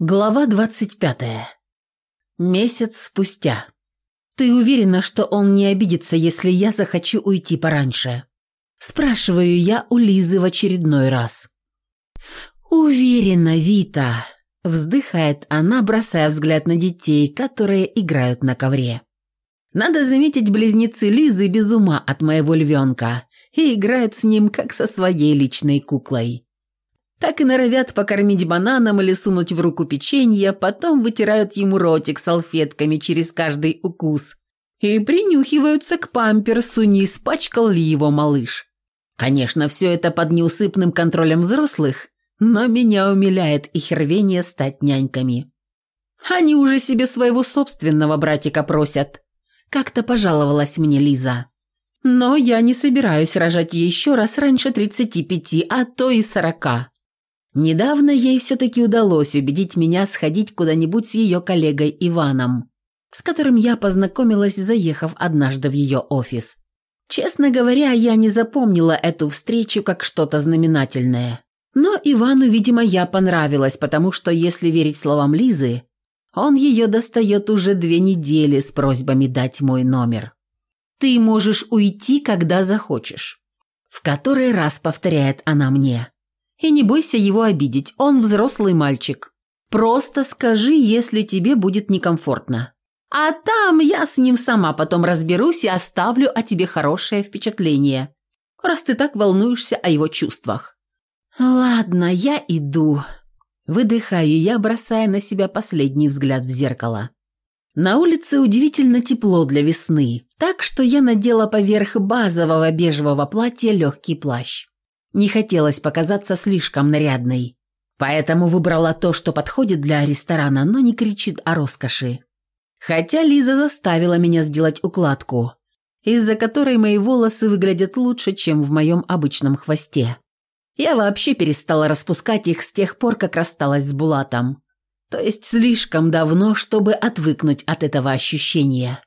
Глава 25. Месяц спустя. «Ты уверена, что он не обидится, если я захочу уйти пораньше?» Спрашиваю я у Лизы в очередной раз. «Уверена, Вита», – вздыхает она, бросая взгляд на детей, которые играют на ковре. Надо заметить, близнецы Лизы без ума от моего львенка и играют с ним, как со своей личной куклой. Так и норовят покормить бананом или сунуть в руку печенье, потом вытирают ему ротик салфетками через каждый укус и принюхиваются к памперсу, не испачкал ли его малыш. Конечно, все это под неусыпным контролем взрослых, но меня умиляет их рвение стать няньками. Они уже себе своего собственного братика просят. Как-то пожаловалась мне Лиза. Но я не собираюсь рожать еще раз раньше 35, а то и 40. Недавно ей все-таки удалось убедить меня сходить куда-нибудь с ее коллегой Иваном, с которым я познакомилась, заехав однажды в ее офис. Честно говоря, я не запомнила эту встречу как что-то знаменательное. Но Ивану, видимо, я понравилась, потому что, если верить словам Лизы, он ее достает уже две недели с просьбами дать мой номер. «Ты можешь уйти, когда захочешь», – в который раз повторяет она мне. И не бойся его обидеть, он взрослый мальчик. Просто скажи, если тебе будет некомфортно. А там я с ним сама потом разберусь и оставлю о тебе хорошее впечатление, раз ты так волнуешься о его чувствах. Ладно, я иду. Выдыхаю я, бросая на себя последний взгляд в зеркало. На улице удивительно тепло для весны, так что я надела поверх базового бежевого платья легкий плащ. Не хотелось показаться слишком нарядной. Поэтому выбрала то, что подходит для ресторана, но не кричит о роскоши. Хотя Лиза заставила меня сделать укладку, из-за которой мои волосы выглядят лучше, чем в моем обычном хвосте. Я вообще перестала распускать их с тех пор, как рассталась с Булатом. То есть слишком давно, чтобы отвыкнуть от этого ощущения.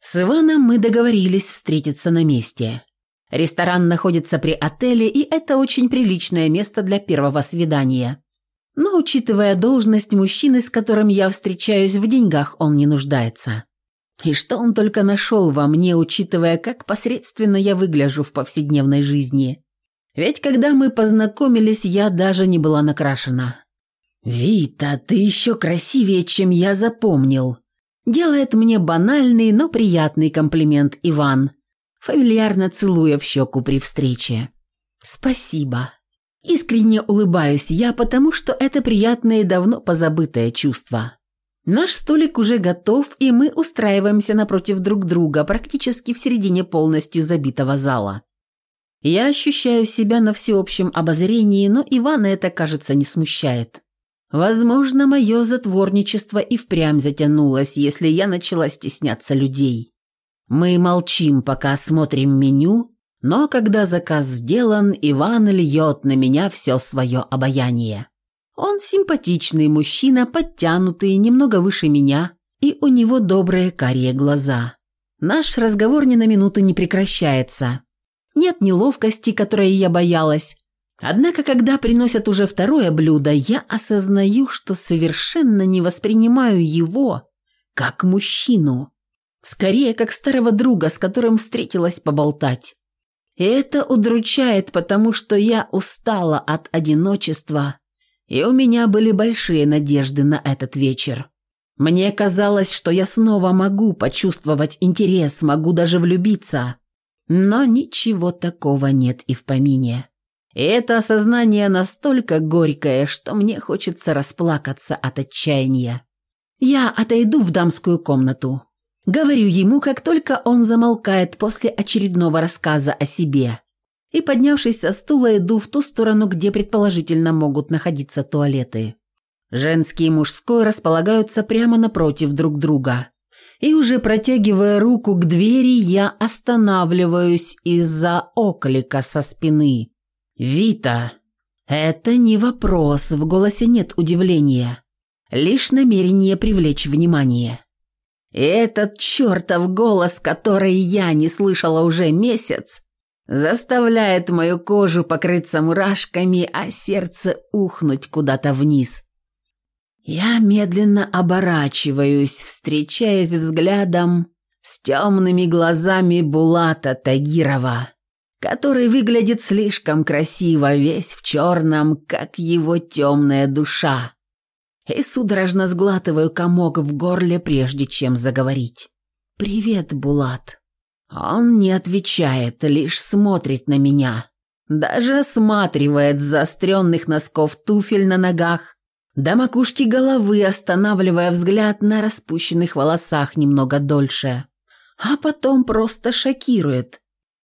С Иваном мы договорились встретиться на месте. Ресторан находится при отеле, и это очень приличное место для первого свидания. Но, учитывая должность мужчины, с которым я встречаюсь, в деньгах он не нуждается. И что он только нашел во мне, учитывая, как посредственно я выгляжу в повседневной жизни. Ведь когда мы познакомились, я даже не была накрашена. «Вита, ты еще красивее, чем я запомнил», делает мне банальный, но приятный комплимент Иван, фамильярно целуя в щеку при встрече. «Спасибо». Искренне улыбаюсь я, потому что это приятное и давно позабытое чувство. Наш столик уже готов, и мы устраиваемся напротив друг друга, практически в середине полностью забитого зала. Я ощущаю себя на всеобщем обозрении, но Ивана это, кажется, не смущает. Возможно, мое затворничество и впрямь затянулось, если я начала стесняться людей. Мы молчим, пока смотрим меню, но когда заказ сделан, Иван льет на меня все свое обаяние. Он симпатичный мужчина, подтянутый, немного выше меня, и у него добрые карие глаза. Наш разговор ни на минуту не прекращается. Нет неловкости, которой я боялась. Однако, когда приносят уже второе блюдо, я осознаю, что совершенно не воспринимаю его как мужчину. Скорее, как старого друга, с которым встретилась поболтать. И это удручает, потому что я устала от одиночества, и у меня были большие надежды на этот вечер. Мне казалось, что я снова могу почувствовать интерес, могу даже влюбиться. Но ничего такого нет и в помине. И это осознание настолько горькое, что мне хочется расплакаться от отчаяния. Я отойду в дамскую комнату. Говорю ему, как только он замолкает после очередного рассказа о себе. И, поднявшись со стула, иду в ту сторону, где предположительно могут находиться туалеты. Женский и мужской располагаются прямо напротив друг друга. И уже протягивая руку к двери, я останавливаюсь из-за оклика со спины. «Вита!» Это не вопрос, в голосе нет удивления. Лишь намерение привлечь внимание. И этот чертов голос, который я не слышала уже месяц, заставляет мою кожу покрыться мурашками, а сердце ухнуть куда-то вниз. Я медленно оборачиваюсь, встречаясь взглядом с темными глазами Булата Тагирова, который выглядит слишком красиво, весь в черном, как его темная душа. И судорожно сглатываю комок в горле, прежде чем заговорить. «Привет, Булат». Он не отвечает, лишь смотрит на меня. Даже осматривает заостренных носков туфель на ногах до макушки головы, останавливая взгляд на распущенных волосах немного дольше. А потом просто шокирует,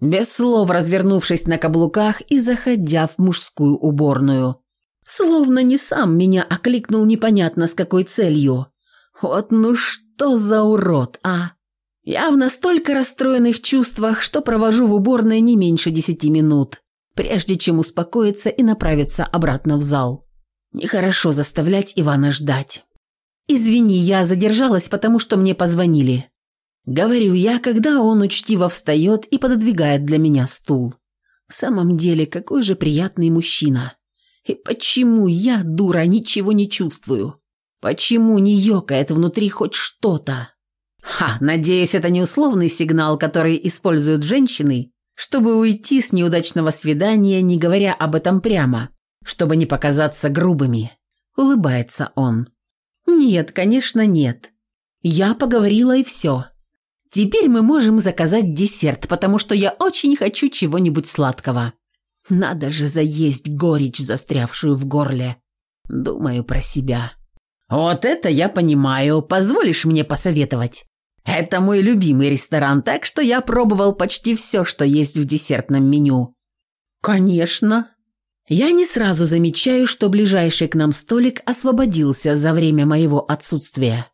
без слов развернувшись на каблуках и заходя в мужскую уборную. Словно не сам меня окликнул непонятно с какой целью. Вот ну что за урод, а? Я в настолько расстроенных чувствах, что провожу в уборной не меньше десяти минут, прежде чем успокоиться и направиться обратно в зал. Нехорошо заставлять Ивана ждать. «Извини, я задержалась, потому что мне позвонили». Говорю я, когда он учтиво встает и пододвигает для меня стул. В самом деле, какой же приятный мужчина. И почему я, дура, ничего не чувствую? Почему не ёкает внутри хоть что-то? Ха, надеюсь, это не условный сигнал, который используют женщины, чтобы уйти с неудачного свидания, не говоря об этом прямо чтобы не показаться грубыми. Улыбается он. Нет, конечно, нет. Я поговорила и все. Теперь мы можем заказать десерт, потому что я очень хочу чего-нибудь сладкого. Надо же заесть горечь, застрявшую в горле. Думаю про себя. Вот это я понимаю. Позволишь мне посоветовать? Это мой любимый ресторан, так что я пробовал почти все, что есть в десертном меню. Конечно, я не сразу замечаю, что ближайший к нам столик освободился за время моего отсутствия.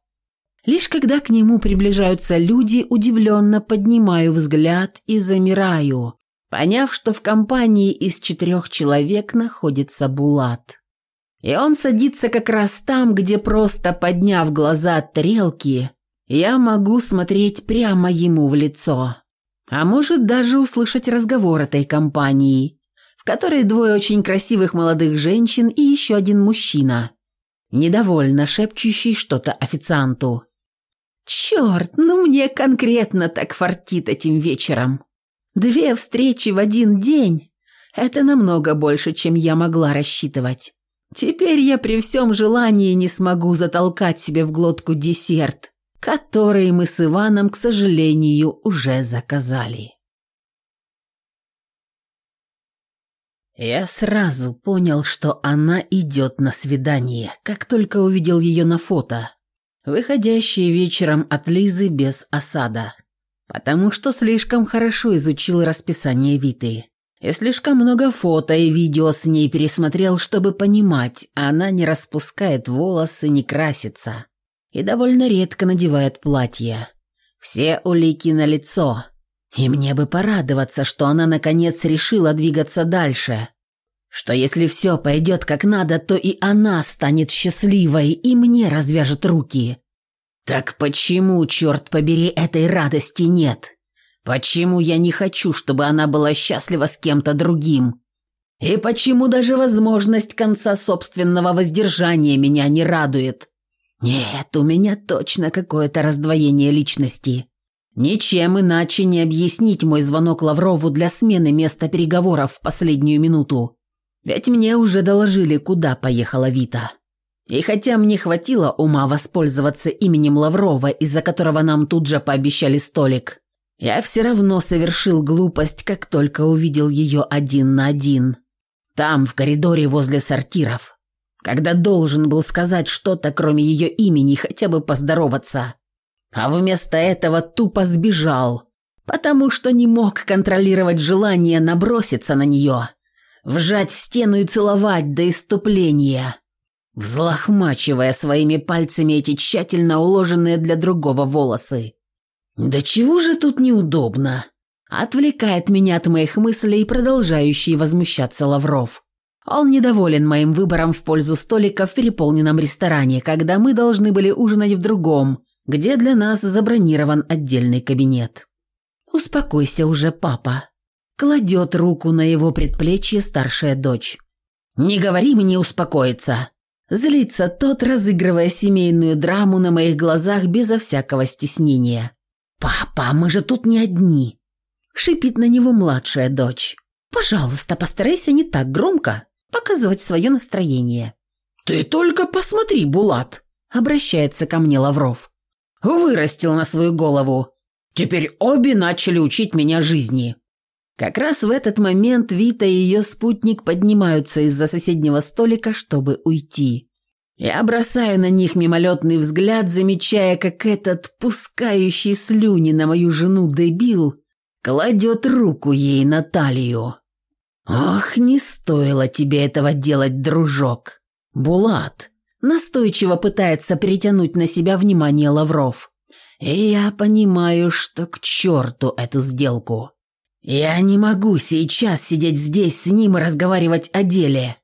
Лишь когда к нему приближаются люди, удивленно поднимаю взгляд и замираю, поняв, что в компании из четырех человек находится Булат. И он садится как раз там, где просто подняв глаза от тарелки, я могу смотреть прямо ему в лицо. А может даже услышать разговор этой компании – в которой двое очень красивых молодых женщин и еще один мужчина, недовольно шепчущий что-то официанту. «Черт, ну мне конкретно так фартит этим вечером. Две встречи в один день – это намного больше, чем я могла рассчитывать. Теперь я при всем желании не смогу затолкать себе в глотку десерт, который мы с Иваном, к сожалению, уже заказали». Я сразу понял, что она идет на свидание, как только увидел ее на фото, выходящее вечером от Лизы без осада, потому что слишком хорошо изучил расписание Виты. И слишком много фото и видео с ней пересмотрел, чтобы понимать, она не распускает волосы, не красится и довольно редко надевает платье. Все улики на лицо, и мне бы порадоваться, что она наконец решила двигаться дальше. Что если все пойдет как надо, то и она станет счастливой, и мне развяжет руки. Так почему, черт побери, этой радости нет? Почему я не хочу, чтобы она была счастлива с кем-то другим? И почему даже возможность конца собственного воздержания меня не радует? Нет, у меня точно какое-то раздвоение личности. Ничем иначе не объяснить мой звонок Лаврову для смены места переговоров в последнюю минуту. Ведь мне уже доложили, куда поехала Вита. И хотя мне хватило ума воспользоваться именем Лаврова, из-за которого нам тут же пообещали столик, я все равно совершил глупость, как только увидел ее один на один. Там, в коридоре возле сортиров. Когда должен был сказать что-то, кроме ее имени, хотя бы поздороваться а вместо этого тупо сбежал, потому что не мог контролировать желание наброситься на нее, вжать в стену и целовать до иступления, взлохмачивая своими пальцами эти тщательно уложенные для другого волосы. «Да чего же тут неудобно?» Отвлекает меня от моих мыслей, продолжающий возмущаться Лавров. Он недоволен моим выбором в пользу столика в переполненном ресторане, когда мы должны были ужинать в другом, где для нас забронирован отдельный кабинет. «Успокойся уже, папа», – кладет руку на его предплечье старшая дочь. «Не говори мне успокоиться», – Злится тот, разыгрывая семейную драму на моих глазах безо всякого стеснения. «Папа, мы же тут не одни!» Шипит на него младшая дочь. «Пожалуйста, постарайся не так громко показывать свое настроение». «Ты только посмотри, Булат!» Обращается ко мне Лавров. «Вырастил на свою голову. Теперь обе начали учить меня жизни». Как раз в этот момент Вита и ее спутник поднимаются из-за соседнего столика, чтобы уйти. Я бросаю на них мимолетный взгляд, замечая, как этот, пускающий слюни на мою жену дебил, кладет руку ей на талию. «Ох, не стоило тебе этого делать, дружок!» «Булат!» Настойчиво пытается перетянуть на себя внимание Лавров. И я понимаю, что к черту эту сделку. Я не могу сейчас сидеть здесь с ним и разговаривать о деле,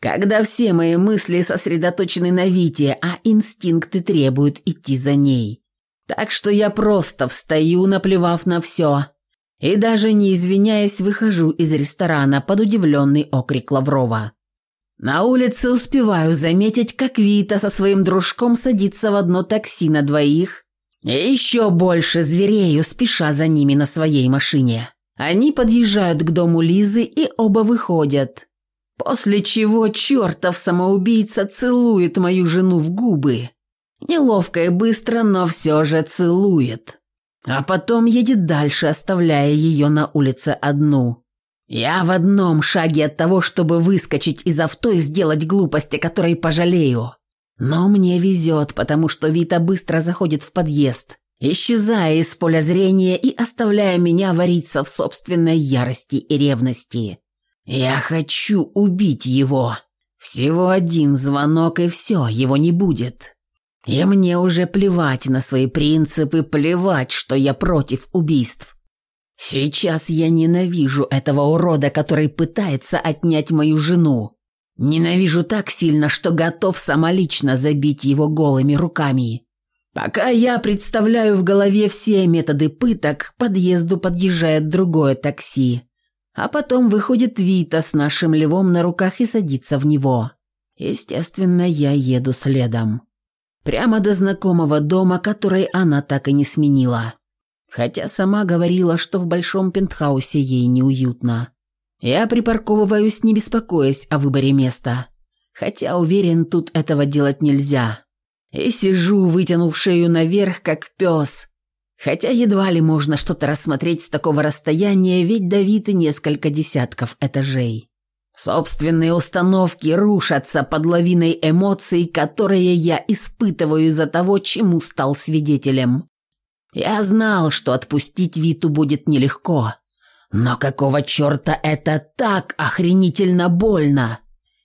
когда все мои мысли сосредоточены на Вите, а инстинкты требуют идти за ней. Так что я просто встаю, наплевав на все, и даже не извиняясь, выхожу из ресторана под удивленный окрик Лаврова. На улице успеваю заметить, как Вита со своим дружком садится в одно такси на двоих, и еще больше зверею, спеша за ними на своей машине. Они подъезжают к дому Лизы и оба выходят. После чего чертов самоубийца целует мою жену в губы. Неловко и быстро, но все же целует. А потом едет дальше, оставляя ее на улице одну. Я в одном шаге от того, чтобы выскочить из авто и сделать глупости, которые пожалею. Но мне везет, потому что Вита быстро заходит в подъезд исчезая из поля зрения и оставляя меня вариться в собственной ярости и ревности. Я хочу убить его. Всего один звонок и все, его не будет. И мне уже плевать на свои принципы, плевать, что я против убийств. Сейчас я ненавижу этого урода, который пытается отнять мою жену. Ненавижу так сильно, что готов самолично забить его голыми руками. Пока я представляю в голове все методы пыток, к подъезду подъезжает другое такси. А потом выходит Вита с нашим львом на руках и садится в него. Естественно, я еду следом. Прямо до знакомого дома, который она так и не сменила. Хотя сама говорила, что в большом пентхаусе ей неуютно. Я припарковываюсь, не беспокоясь о выборе места. Хотя уверен, тут этого делать нельзя и сижу, вытянув шею наверх, как пес. Хотя едва ли можно что-то рассмотреть с такого расстояния, ведь Давид и несколько десятков этажей. Собственные установки рушатся под лавиной эмоций, которые я испытываю из-за того, чему стал свидетелем. Я знал, что отпустить Виту будет нелегко. Но какого черта это так охренительно больно?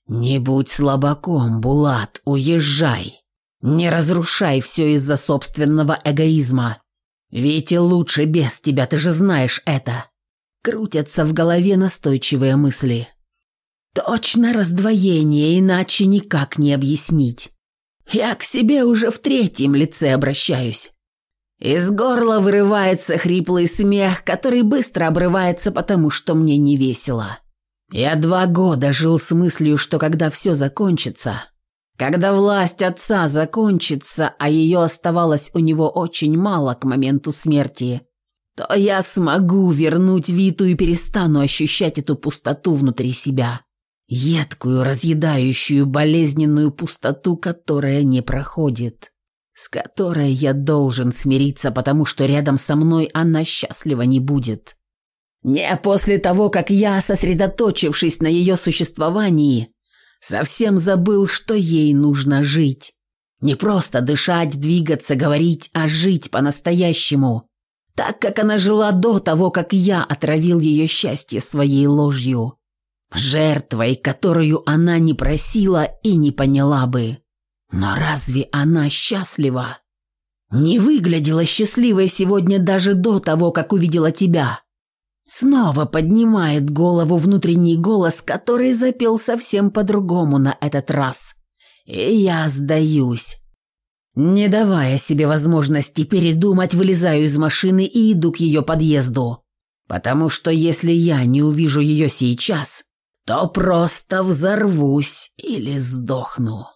Не будь слабаком, Булат, уезжай. Не разрушай все из-за собственного эгоизма. Ведь и лучше без тебя, ты же знаешь это. Крутятся в голове настойчивые мысли. Точно раздвоение, иначе никак не объяснить. Я к себе уже в третьем лице обращаюсь. Из горла вырывается хриплый смех, который быстро обрывается, потому что мне не весело. Я два года жил с мыслью, что когда все закончится, когда власть отца закончится, а ее оставалось у него очень мало к моменту смерти, то я смогу вернуть Виту и перестану ощущать эту пустоту внутри себя. Едкую, разъедающую, болезненную пустоту, которая не проходит, с которой я должен смириться, потому что рядом со мной она счастлива не будет. Не после того, как я, сосредоточившись на ее существовании, Совсем забыл, что ей нужно жить. Не просто дышать, двигаться, говорить, а жить по-настоящему. Так, как она жила до того, как я отравил ее счастье своей ложью. Жертвой, которую она не просила и не поняла бы. Но разве она счастлива? Не выглядела счастливой сегодня даже до того, как увидела тебя. Снова поднимает голову внутренний голос, который запел совсем по-другому на этот раз. И я сдаюсь. Не давая себе возможности передумать, вылезаю из машины и иду к ее подъезду. Потому что если я не увижу ее сейчас, то просто взорвусь или сдохну.